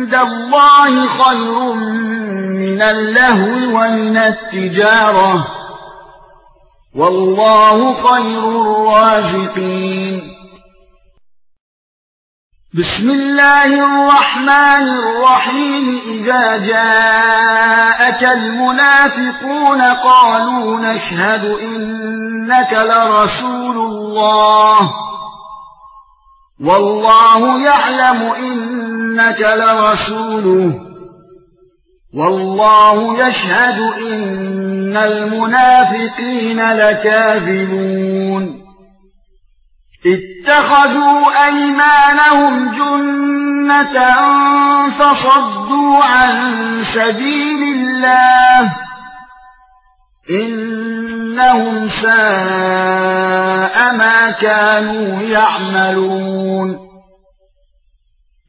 عِندَ اللَّهِ خَيْرٌ مِنَ اللَّهْوِ وَمِنَ التِّجَارَةِ. وَاللَّهُ خَيْرُ الرَّازِقِينَ. بِسْمِ اللَّهِ الرَّحْمَنِ الرَّحِيمِ. إِذَا جَاءَكَ الْمُنَافِقُونَ قَالُوا نَشْهَدُ إِنَّكَ لَرَسُولُ اللَّهِ. والله يعلم إنك لرسوله. والله يشهد إن المنافقين لكاذبون. اتخذوا أيمانهم جنة فصدوا عن سبيل الله. إنهم ساء ما كانوا يعملون.